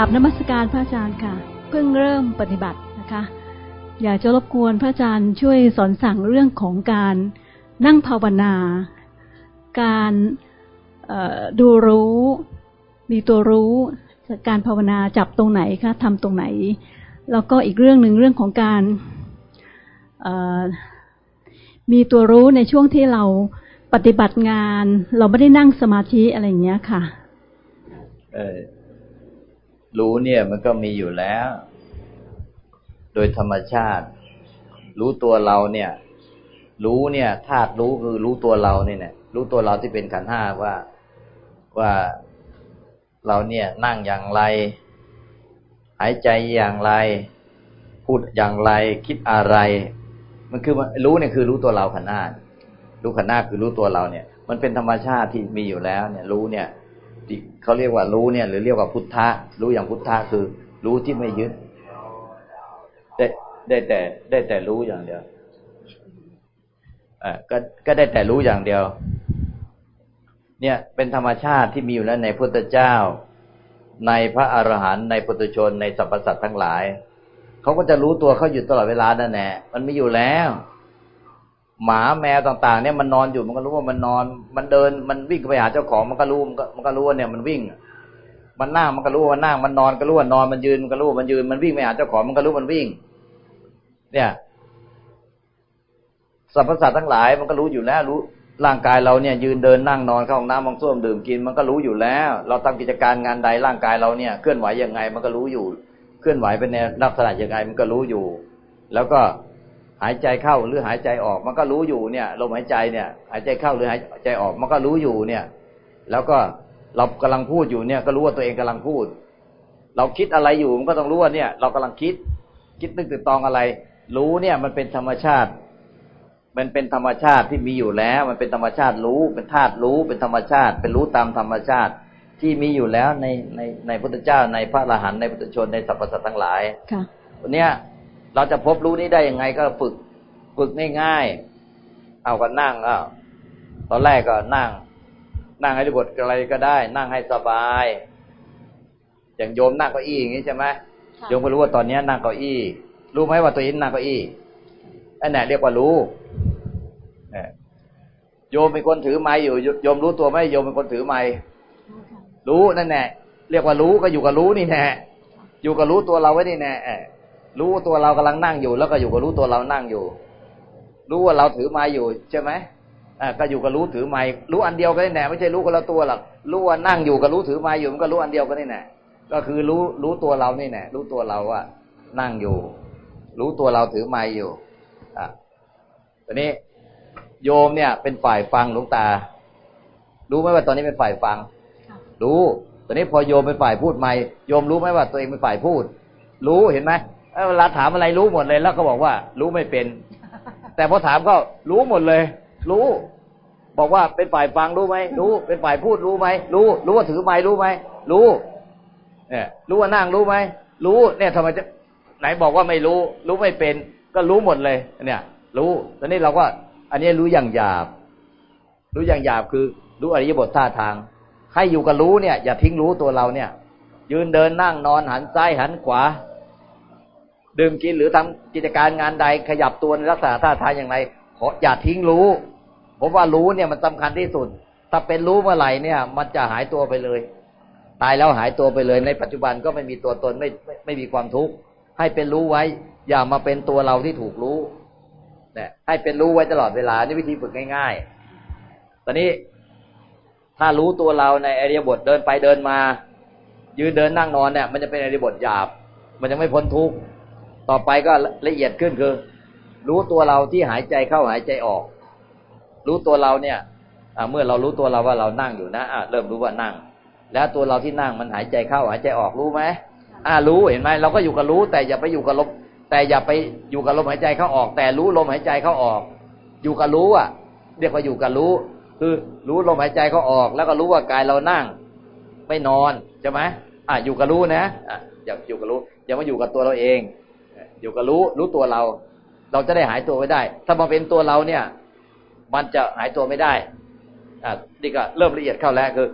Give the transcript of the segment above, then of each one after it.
กราบนมัสการพระอาจารย์ค่ะ เพิ่งเริ่มปฏิบัตินะคะ อยากจะรบกวนพระอาจารย์ช่วยสอนสั่งเรื่องของการนั่งภาวนา การดูรู้มีตัวรู้การภาวนาจับตรงไหนคะทำตรงไหน แล้วก็อีกเรื่องหนึ่งเรื่องของการมีตัวรู้ในช่วงที่เราปฏิบัติงาน เราไม่ได้นั่งสมาธิอะไรอย่างเงี้ยค่ะ รู้เนี่ยมันก็มีอยู่แล้ว โดยธรรมชาติ รู้ตัวเราเนี่ย รู้เนี่ยธาตุรู้คือรู้ตัวเราเนี่ยนี่ยรู้ตัวเราที่เป็นขันห้าว่าว่าเราเนี่ยนั่งอย่างไร หายใจอย่างไร พูดอย่างไร คิดอะไร มันคือรู้เนี่ยคือรู้ตัวเราขันห้ารู้ขันห้าคือรู้ตัวเราเนี่ย มันเป็นธรรมชาติที่มีอยู่แล้ว เนี่ย รู้เนี่ย เขาเรียกว่ารู้เนี่ย หรือเรียกว่าพุทธะ รู้อย่างพุทธะคือ รู้ที่ไม่ยึด ได้ได้แต่ ได้แต่รู้อย่างเดียวอ่าก็ก็ได้แต่รู้อย่างเดียว เนี่ยเป็นธรรมชาติที่มีอยู่แล้วในพุทธเจ้า ในพระอรหันต์ในปุถุชนในสรรพสัตว์ทั้งหลายเขาก็จะรู้ตัวเขาอยู่ตลอดเวลานั่นแหละมันมีอยู่แล้ว หมาแมวต่าง ๆ เนี่ยมันนอนอยู่มันก็รู้ว่ามันนอน มันเดินมันวิ่งไปหาเจ้าของมันก็รู้มันก็มันก็รู้ว่าเนี่ยมันวิ่ง มันนั่งมันก็รู้ว่านั่งมันนอนก็รู้ว่านอนมันยืนมันก็รู้มันยืนมันวิ่งไปหาเจ้าของมันก็รู้มันวิ่ง เนี่ยสรรพสัตว์ทั้งหลายมันก็รู้อยู่แล้วรู้ร่างกายเราเนี่ย ยืนเดินนั่งนอนเข้าห้องน้ำมองส้วมดื่มกิน มันก็รู้อยู่แล้ว เราทำกิจการงานใดร่างกายเราเนี่ยเคลื่อนไหวยังไง มันก็รู้อยู่ เคลื่อนไหวเป็นในลักษณะยังไงมันก็รู้อยู่ แล้วก็ หายใจเข้าหรือหายใจออก มันก็รู้อยู่เนี่ยลมหายใจเนี่ย หายใจเข้าหรือหายใจออก มันก็รู้อยู่เนี่ย แล้วก็เรากำลังพูดอยู่เนี่ย ก็รู้ว่าตัวเองกำลังพูด เราคิดอะไรอยู่มันก็ต้องรู้ว่าเนี่ย เรากำลังคิด คิดนึกตึกตองอะไร รู้เนี่ย มันเป็นธรรมชาติ มันเป็นธรรมชาติที่มีอยู่แล้ว มันเป็นธรรมชาติรู้ เป็นธาตุรู้ เป็นธรรมชาติ เป็นรู้ตามธรรมชาติที่มีอยู่แล้วในในในพุทธเจ้าในพระอรหันต์ในพุทธชนในสรรพสัตว์ทั้งหลายค่ะวันนี้ เราจะพบรู้นี้ได้ยังไงก็ฝึกฝึกง่ายๆเอาก็นั่งอ้าวตอนแรกก็นั่ง นั่งให้บทอะไรก็ได้ นั่งให้สบาย อย่างโยมนั่งเก้าอี้อย่างนี้ใช่ไหมโยมก็รู้ว่าตอนนี้นั่งเก้าอี้ รู้ไหมว่าตัวเองนั่งเก้าอี้อันไหนเรียกว่ารู้โยมเป็นคนถือไม้อยู่โยมรู้ตัวไหมโยมเป็นคนถือไม้รู้นั่นแหละเรียกว่ารู้ก็อยู่กับรู้นี่แน่อยู่กับรู้ตัวเราไว้นี่แน่ รู้ตัวเรากำลังนั่งอยู่ แล้วก็อยู่กับรู้ตัวเรานั่งอยู่ รู้ว่าเราถือไม้อยู่ใช่ไหมอ่าก็อยู่กับรู้ถือไม้รู้อันเดียวกันนี่แน่ไม่ใช่รู้คนละตัวหรอกรู้ว่านั่งอยู่กับรู้ถือไม้อยู่มันก็รู้อันเดียวกันนี่แน่ก็คือรู้รู้ตัวเรานี่แน่รู้ตัวเราว่านั่งอยู่ รู้ตัวเราถือไม้อยู่อะตอนนี้โยมเนี่ย เป็นฝ่ายฟังหลวงตา รู้ไหมว่าตอนนี้เป็นฝ่ายฟัง รู้ ตอนนี้พอโยมเป็นฝ่ายพูดไม่โยมรู้ไหมว่าตัวเองเป็นฝ่ายพูด รู้เห็นไหม เวลาถามอะไรรู้หมดเลย แล้วก็บอกว่า รู้ไม่เป็น แต่พอถามก็รู้หมดเลย รู้ บอกว่าเป็นฝ่ายฟังรู้ไหมรู้เป็นฝ่ายพูดรู้ไหมรู้ รู้ว่าถือไม้รู้ไหมรู้ เนี่ย รู้ว่านั่งรู้ไหมรู้เนี่ยทำไมจะไหนบอกว่าไม่รู้ รู้ไม่เป็น ก็รู้หมดเลย เนี่ย รู้ตอนนี้เราก็ อันนี้รู้อย่างหยาบ รู้อย่างหยาบคือ รู้อริยบทท่าทางให้อยู่กับรู้เนี่ย อย่าทิ้งรู้ตัวเราเนี่ย ยืนเดินนั่งนอนหันซ้ายหันขวา ดื่มกินหรือทำกิจการงานใดขยับตัวในลักษณะท่าทางอย่างไรขออย่าทิ้งรู้ ผมว่ารู้เนี่ยมันสำคัญที่สุด ถ้าเป็นรู้เมื่อไหร่เนี่ย มันจะหายตัวไปเลย ตายแล้วหายตัวไปเลย ในปัจจุบันก็ไม่มีตัวตนไม่ไม่ไม่มีความทุกข์ให้เป็นรู้ไว้ อย่ามาเป็นตัวเราที่ถูกรู้เนี่ยให้เป็นรู้ไว้ตลอดเวลานี่วิธีฝึกง่ายๆ ตอนนี้ถ้ารู้ตัวเราในอริยบทเดินไปเดินมา ยืนเดินนั่งนอนเนี่ย มันจะเป็นอริยบทหยาบ มันจะไม่พ้นทุกข์ ต่อไปก็ละเอียดขึ้นคือ รู้ตัวเราที่หายใจเข้าหายใจออก รู้ตัวเราเนี่ยเมื่อเรารู้ตัวเราว่าเรานั่งอยู่นะะเริ่มรู้ว่านั่ง แล้วตัวเราที่นั่งมันหายใจเข้าหายใจออกรู้ไหมอ่ารู้เห็นไหมเราก็อยู่กับรู้ แต่อย่าไปอยู่กับลมแต่อย่าไปอยู่กับลมหายใจเข้าออก แต่รู้ลมหายใจเข้าออก อยู่กับรู้อะเรียกว่าอยู่กับรู้ คือรู้ลมหายใจเข้าออก แล้วก็รู้ว่ากายเรานั่ง ไม่นอนใช่ไหมอ่าอยู่กับรู้นะอะอย่าอยู่กับรู้อย่ามาอยู่กับตัวเราเอง อยู่กับรู้รู้ตัวเรา เราจะได้หายตัวไม่ได้ ถ้ามาเป็นตัวเราเนี่ย มันจะหายตัวไม่ได้อ่านี่ก็เริ่มละเอียดเข้าแล้วคือ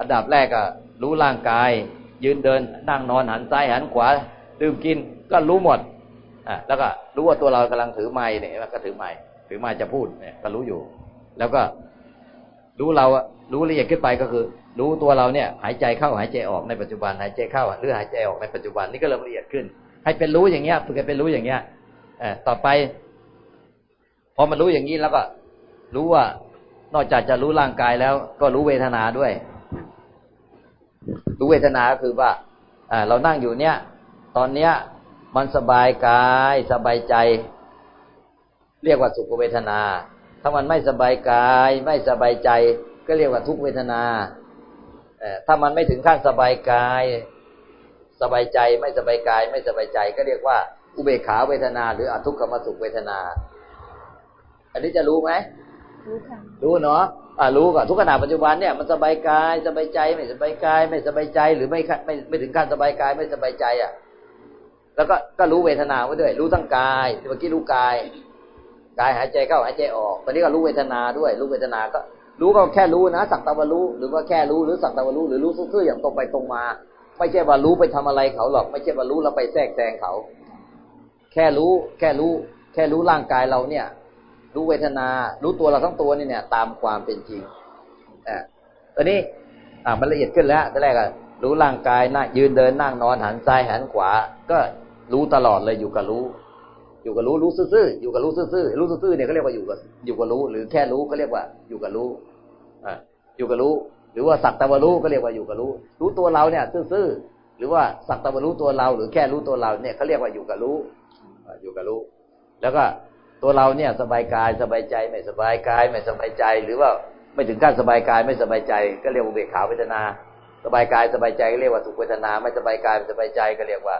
อันดับแรกก็รู้ร่างกาย ยืนเดิน นั่งนอนหันซ้ายหันขวา ดื่มกินก็รู้หมดอ่าแล้วก็รู้ว่าตัวเรากำลังถือไม้เนี่ยก็ถือไม้ถือไม้จะพูดเนี่ยก็รู้อยู่ แล้วก็รู้เรารู้ละเอียดขึ้นไปก็คือ รู้ตัวเราเนี่ย หายใจเข้าหายใจออกในปัจจุบันหายใจเข้าหรือหายใจออกในปัจจุบันนี่ก็เริ่มละเอียดขึ้น ให้เป็นรู้อย่างเงี้ยฝึกให้เป็นรู้อย่างเงี้ยอต่อไป พอมันรู้อย่างนี้แล้วก็ รู้ว่านอกจากจะรู้ร่างกายแล้ว ก็รู้เวทนาด้วย รู้เวทนาคือว่าเรานั่งอยู่เนี่ย ตอนเนี้ย มันสบายกายสบายใจ เรียกว่าสุขเวทนา ถ้ามันไม่สบายกาย ไม่สบายใจ ก็เรียกว่าทุกเวทนาถ้ามันไม่ถึงขั้นสบายกาย สบายใจไม่สบายกาย ไม่สบายใจ ก็เรียกว่า อุเบกขาเวทนา หรืออทุกขมสุขเวทนา อันนี้จะรู้ไหมรู้ค่ะรู้เนาะอ่ารู้ก่อนทุกขณะปัจจุบันเนี่ยมันสบายกายสบายใจ ไม่สบายกาย ไม่สบายใจ หรือไม่ไม่ไม่ถึงขั้นสบายกายไม่สบายใจอะ แล้วก็ก็รู้เวทนาไว้ด้วย รู้ทั้งกายเมื่อกี้รู้กายกายหายใจเข้าหายใจออก ตอนนี้ก็รู้เวทนาด้วย รู้เวทนาก็ รู้ก็แค่รู้นะ สักตะวันรู้ หรือว่าแค่รู้ หรือสักตะวันรู้ หรือรู้ซื่อๆอย่างตรงไปตรงมา ไม่ใช่ว่ารู้ไปทำอะไรเขาหรอก ไม่ใช่ว่ารู้แล้วไปแทรกแซงเขา แค่รู้ แค่รู้ แค่รู้ร่างกายเราเนี่ย รู้เวทนา รู้ตัวเราทั้งตัวนี่เนี่ย ตามความเป็นจริงอ่าตอนนี้อ่ามันละเอียดขึ้นแล้วแต่แรกอะรู้ร่างกายนั่งยืนเดินนั่งนอนหันซ้ายหันขวา ก็รู้ตลอดเลยอยู่กับรู้ อยู่กับรู้รู้ซื่อๆอยู่กับรู้ซื่อๆรู้ซื่อๆเนี่ยเขาเรียกว่าอยู่กับอยู่กับรู้ หรือแค่รู้ก็เรียกว่าอยู่กับรู้อ่าอยู่กับรู้ หรือว่าสักตะวรู้ก็เรียกว่าอยู่กับรู้ รู้ตัวเราเนี่ยซื่อๆหรือว่าสักตะวรู้ตัวเรา หรือแค่รู้ตัวเราเนี่ยเขาเรียกว่าอยู่กับรู้อยู่กับรู้ แล้วก็ตัวเราเนี่ยสบายกายสบายใจไม่สบายกายไม่สบายใจ หรือว่าไม่ถึงขั้นสบายกายไม่สบายใจ ก็เรียกว่าเบกขาเวทนา สบายกายสบายใจก็เรียกว่าทุกเวทนา ไม่สบายกายไม่สบายใจก็เรียกว่า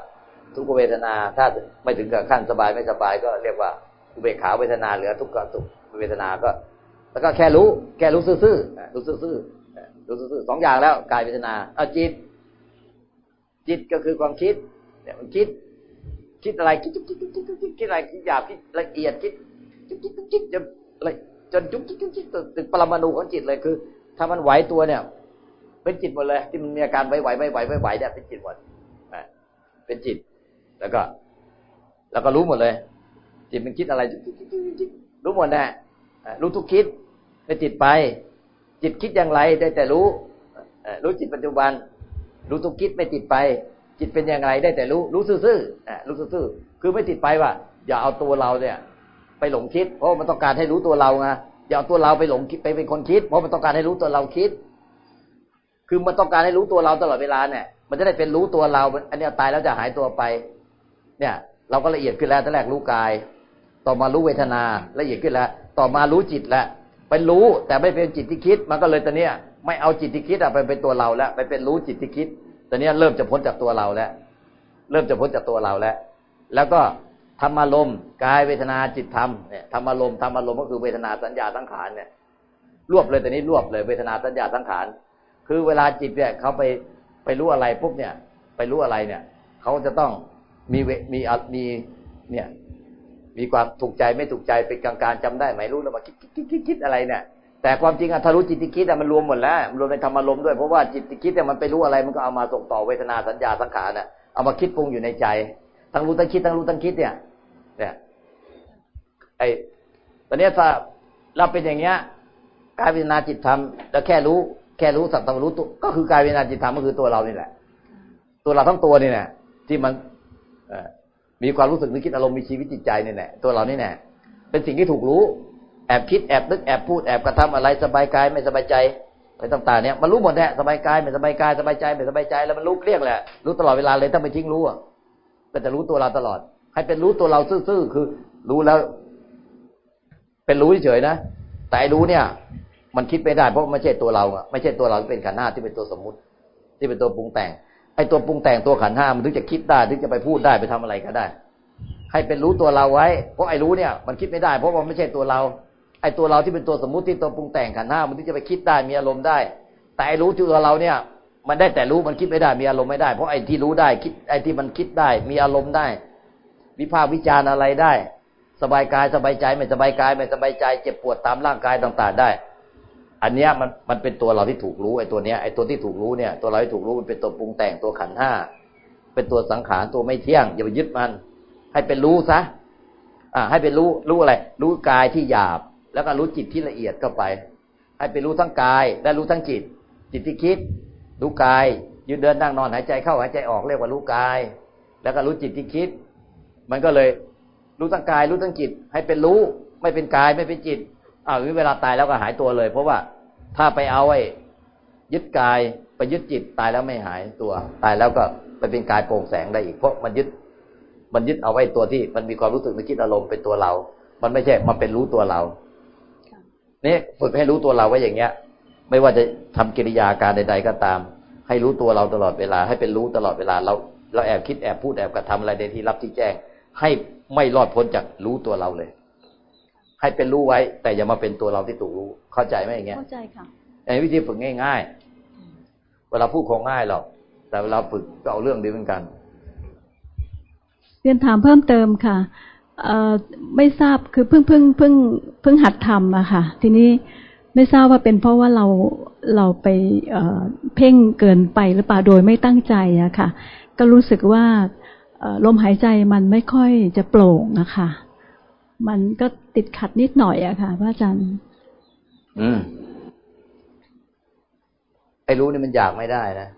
ทุกเวทนา ถ้าไม่ถึงกับขั้นสบายไม่สบายก็เรียกว่าอุเบกขาเวทนาเหลือทุกข์กับทุกเวทนาก็ แล้วก็แค่รู้ แค่รู้ซื่อๆรู้ซื่อ ๆรู้ซื่อสองอย่างแล้วกายเวทนาเอาจิต จิตก็คือความคิดเนี่ยมันคิด คิดอะไรคิดคิดคิดคิดคิดคิดอะไรคิดหยาบคิดละเอียดคิดคิดคิดคิดจะอะไรจนจุกจิกจุกจิกถึงปรมาณูของจิตเลยคือ ถ้ามันไหวตัวเนี่ย เป็นจิตหมดเลย ที่มันมีอาการไหวไหวไม่ไหวไม่ไหวเนี่ยเป็นจิตหมดเป็นจิต แล้วก็ แล้วก็รู้หมดเลย จิตมันคิดอะไรรู้หมดแน่รู้ทุกคิดไม่จิตไป จิตคิดอย่างไรได้แต่รู้ รู้จิตปัจจุบัน รู้ทุกคิดไม่ติดไป จิตเป็นอยังไงได้แต่รู้ รู้ซื่อๆรู้ซื่อๆคือไม่ติดไปว่า อย่าเอาตัวเราเนี่ย ไปหลงคิด เพราะมันต้องการให้รู้ตัวเราไงอย่าเอาตัวเราไปหลงคิดไปเป็นคนคิด เพราะมันต้องการให้รู้ตัวเราคิด คือมันต้องการให้รู้ตัวเราตลอดเวลาเนี่ย มันจะได้เป็นรู้ตัวเรา อันนี้ตายแล้วจะหายตัวไป เนี่ย เราก็ละเอียดขึ้นแล้วตั้งแรกรู้กาย ต่อมารู้เวทนาละเอียดขึ้นแล้ว ต่อมารู้จิตแล้ว ไปรู้แต่ไม่เป็นจิตที่คิด มันก็เลยตอนนี้ไม่เอาจิตที่คิดอะไปเป็นตัวเราแล้วไปเป็นรู้จิตที่คิดตอนนี้เริ่มจะพ้นจากตัวเราแล้ว เริ่มจะพ้นจากตัวเราแล้ว แล้วก็ธรรมารมกายเวทนาจิตธรรมเนี่ยธรรมารมธรรมารมก็คือเวทนาสัญญาสังขารเนี่ยรวบเลยแต่นี้รวบเลยเวทนาสัญญาสังขาร คือเวลาจิตเนี่ยเขาไปไปรู้อะไรปุ๊บเนี่ย ไปรู้อะไรเนี่ยเขาจะต้องมีมีมีเนี่ย มีความถูกใจไม่ถูกใจเป็นกลางๆจำได้ไหมรู้แล้วว่าคิดคิดคิดคิดอะไรเนี่ย แต่ความจริงอะทะลุจิตคิดอะมันรวมหมดแล้วรวมในธรรมารมด้วยเพราะว่าจิตคิดเนี่ยมันไปรู้อะไรมันก็เอามาส่งต่อเวทนาสัญญาสังขารเนี่ยเอามาคิดปรุงอยู่ในใจ ทั้งรู้ทั้งคิดทั้งรู้ทั้งคิดเนี่ย เนี่ย ไอ้ตอนนี้ถ้าเราเป็นอย่างเงี้ยกายวิญญาจิตธรรมแล้วแค่รู้ แค่รู้สัตว์ตรู้ตัวก็คือกายวิญญาจิตธรรมก็คือตัวเรานี่แหละ ตัวเราทั้งตัวนี่แหละที่มัน มีความรู้สึกนึกคิดอารมณ์มีชีวิตจิตใจนี่แหละตัวเรานี่แหละเป็นสิ่งที่ถูกรู้ แอบคิดแอบนึกแอบพูดแอบกระทำอะไรสบายกายไม่สบายใจอะไรต่างๆเนี่ยมันรู้หมดแหละสบายกายไม่สบายกายสบายใจไม่สบายใจแล้วมันรู้เครียงแหละรู้ตลอดเวลาเลยถ้าไม่ทิ้งรู้อะก็จะรู้ตัวเราตลอด ให้เป็นรู้ตัวเราซื่อๆคือ รู้แล้ว เป็นรู้เฉยๆนะแต่อรู้เนี่ย มันคิดไม่ได้เพราะไม่ใช่ตัวเราอะไม่ใช่ตัวเราที่เป็นขันห้าที่เป็นตัวสมมุติ ที่เป็นตัวปรุงแต่ง ไอ้ตัวปรุงแต่งตัวขันห้ามันถึงจะคิดได้ถึงจะไปพูดได้ไปทำอะไรก็ได้ ให้เป็นรู้ตัวเราไว้เพราะไอ้รู้เนี่ย มันคิดไม่ได้ เพราะมันไม่ใช่ตัวเรา ไอ้ตัวเราที่เป็นตัวสมมติที่ตัวปรุงแต่งขันห้ามันถึงจะไปคิดได้มีอารมณ์ได้ แต่ไอ้รู้ตัวเราเนี่ย มันได้แต่รู้มันคิดไม่ได้มีอารมณ์ไม่ได้ เพราะไอ้ที่รู้ได้คิดไอ้ที่มันคิดได้ มีอารมณ์ได้ วิพากษ์วิจารณ์อะไรได้ สบายกายสบายใจไม่สบายกายไม่สบายใจ เจ็บปวดตามร่างกายต่าง ๆ ได้ อันเนี้ยมันมันเป็นตัวเราที่ถูกรู้ไอ้ตัวเนี้ยไอ้ตัวที่ถูกรู้เนี่ยตัวเราที่ถูกรู้มันเป็นตัวปรุงแต่งตัวขันห้าเป็นตัวสังขารตัวไม่เที่ยง อย่าไปยึดมัน ให้เป็นรู้ซะอ่า ให้เป็นรู้รู้อะไร รู้กายที่หยาบ แล้วก็รู้จิตที่ละเอียดเข้าไป ให้เป็นรู้ทั้งกาย และรู้ทั้งจิต จิตที่คิด รู้กาย ยืนเดินนั่งนอนหายใจเข้าหายใจออกเรียกว่ารู้กาย แล้วก็รู้จิตที่คิด มันก็เลย รู้ทั้งกาย รู้ทั้งจิต ให้เป็นรู้ ไม่เป็นกายไม่เป็นจิต อ้าวเวลาตายแล้วก็หายตัวเลย เพราะว่าถ้าไปเอาไอ้ยึดกายไปยึดจิตตายแล้วไม่หายตัว ตายแล้วก็ไปเป็นกายโปร่งแสงได้อีกเพราะมันยึด มันยึดเอาไว้ตัวที่ มันมีความรู้สึกนึกคิดอารมณ์เป็นตัวเรา มันไม่ใช่มันเป็นรู้ตัวเรานี่ฝึกให้รู้ตัวเราไว้อย่างเงี้ย ไม่ว่าจะทำกิริยาการใด ๆ ก็ตาม ให้รู้ตัวเราตลอดเวลา ให้เป็นรู้ตลอดเวลาเราเราแอบคิดแอบพูดแอบกระทำอะไรในที่รับที่แจ้ง ให้ไม่รอดพ้นจากรู้ตัวเราเลย ให้เป็นรู้ไว้ แต่อย่ามาเป็นตัวเราที่ถูกรู้ เข้าใจไหมอย่างเงี้ยเข้าใจค่ะในวิธีฝึกง่ายๆ เวลาพูดคงง่ายหรอก แต่เวลาฝึกก็เอาเรื่องดีเหมือนกันเรียนถามเพิ่มเติมค่ะเอไม่ทราบคือเพิ่งเพิ่งเพิ่งเพิ่งหัดทำอะค่ะ ทีนี้ไม่ทราบว่าเป็นเพราะว่าเราเราไปเเพ่งเกินไปหรือเปล่าโดยไม่ตั้งใจอะค่ะ ก็รู้สึกว่าลมหายใจมันไม่ค่อยจะโปร่งอะค่ะ มันก็ติดขัดนิดหน่อยอะค่ะพระอาจารย์ อืมไอ้รู้นี่มันอยากไม่ได้นะ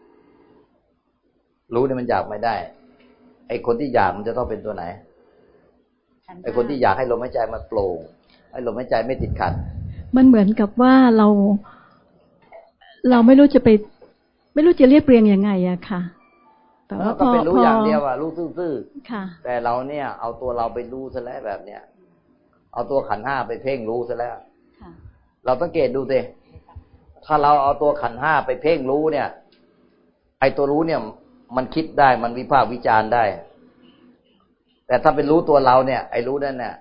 รู้นี่มันอยากไม่ได้ ไอ้คนที่อยากมันจะต้องเป็นตัวไหนไอ้คนที่อยากให้ลมหายใจมันโปร่งให้ลมหายใจไม่ติดขัด มันเหมือนกับว่าเรา เราไม่รู้จะไป ไม่รู้จะเรียบเรียงยังไงอะค่ะแต่ว่าก็เป็นรู้อย่างเดียวอะรู้ซื่อๆแต่เราเนี่ย เอาตัวเราไปรู้ซะแล้วแบบเนี้ย เอาตัวขันห้าไปเพ่งรู้ซะแล้วเราสังเกตดูสิถ้าเราเอาตัวขันห้าไปเพ่งรู้เนี่ย ไอ้ตัวรู้เนี่ย มันคิดได้มันวิพากษ์วิจารณ์ได้ แต่ถ้าเป็นรู้ตัวเราเนี่ย ไอ้รู้นั่นเนี่ย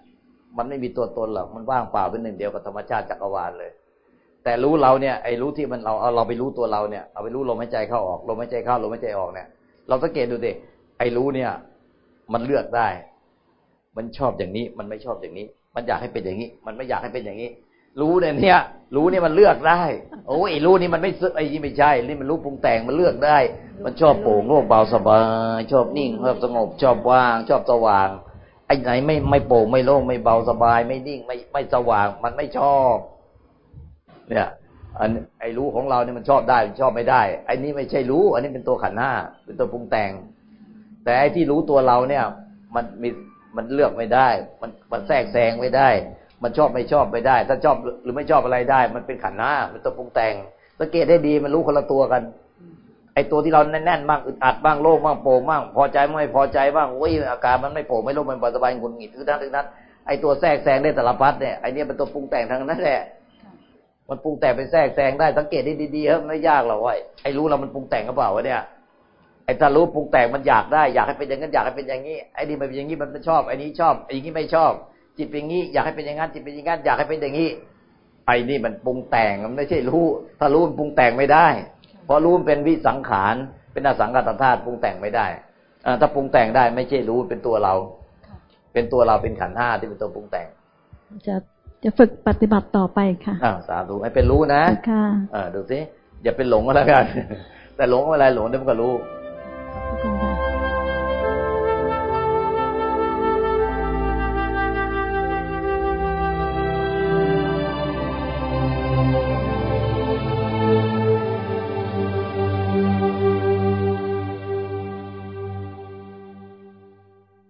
มันไม่มีตัวตนหรอกมันว่างเปล่าเป็นหนึ่งเดียวกับธรรมชาติจักรวาลเลย แต่รู้เราเนี่ยไอ้รู้ที่มันเราเอาเราไปรู้ตัวเราเนี่ยเอาไปรู้ลมหายใจเข้าออกลมหายใจเข้าลมหายใจออกเนี่ย เราสังเกตดูสิไอ้รู้เนี่ย มันเลือกได้ มันชอบอย่างนี้ มันไม่ชอบอย่างนี้ มันอยากให้เป็นอย่างนี้ มันไม่อยากให้เป็นอย่างนี้ รู้เนี่ยเนี่ย รู้เนี่ยมันเลือกได้ โอ้ยรู้นี่มันไม่ไอ้นี่ไม่ใช่ นี่มันรู้ปรุงแต่งมันเลือกได้ มันชอบโปร่งโล่งเบาสบายชอบนิ่งชอบสงบชอบว่าง ชอบสว่าง ไอ้ไหนไม่ไม่โปร่งไม่โล่งไม่เบาสบาย ไม่นิ่งไม่ไม่สว่าง มันไม่ชอบ เนี่ยอันไอ้รู้ของเราเนี่ยมันชอบได้ชอบไม่ได้ไอ้นี่ไม่ใช่รู้ อันนี้เป็นตัวขันห้าเป็นตัวปรุงแต่ง แต่ไอ้ที่รู้ตัวเราเนี่ย มันมี มันเลือกไม่ได้ มันมันแทรกแซงไม่ได้ มันชอบไม่ชอบไม่ได้ ถ้าชอบหรือไม่ชอบอะไรได้ มันเป็นขันห้ามันตัวปรุงแต่งสังเกตได้ดีมันรู้คนละตัวกัน ไอตัวที่เราแน่นๆบ้างอึดอัดบ้างโล่งบ้างโปร่งบ้างพอใจไม่พอใจบ้างโอ้ยอาการมันไม่โปร่งไม่โล่งมันสบายหงุดหงิดทุกนั้นทุกนั้นไอตัวแทรกแซงได้แต่ละพัดเนี่ยไอเนี้ยเป็นตัวปรุงแต่งทางนั้นแหละมันปรุงแต่งเป็นแทรกแซงได้สังเกตได้ดีๆเฮ้ยไม่ยากหรอกว่าไอรู้เรามันปรุงแต่งกระเป๋าวะเนี่ย ไอ้ถ้ารู้ปรุงแต่งมันอยากได้ อยากให้เป็นอย่างนั้นอยากให้เป็นอย่างนี้ไอ้นี่มันเป็นอย่างนี้มันชอบไอ้นี้ชอบไอ้นี้ไม่ชอบ จิตเป็นอย่างนี้ อยากให้เป็นอย่างนั้นจิตเป็นอย่างนั้นอยากให้เป็นอย่างนี้ไอ้นี่มันปรุงแต่งมันไม่ใช่รู้ ถ้ารู้มันปรุงแต่งไม่ได้ เพราะรู้มันเป็นวิสังขารเป็นอสังกัตธาตุปรุงแต่งไม่ได้ถ้าปรุงแต่งได้ไม่ใช่รู้เป็นตัวเรา เป็นตัวเราเป็นขันธ์ห้าที่เป็นตัวปรุงแต่ง จะจะฝึกปฏิบัติต่อไปค่ะอ่าสาธุให้เป็นรู้นะค่ะอ่าดูสิอย่าเป็นหลงก็แล้วกันแต่หลงอะไรหลงเดี๋ยวมันก็รู้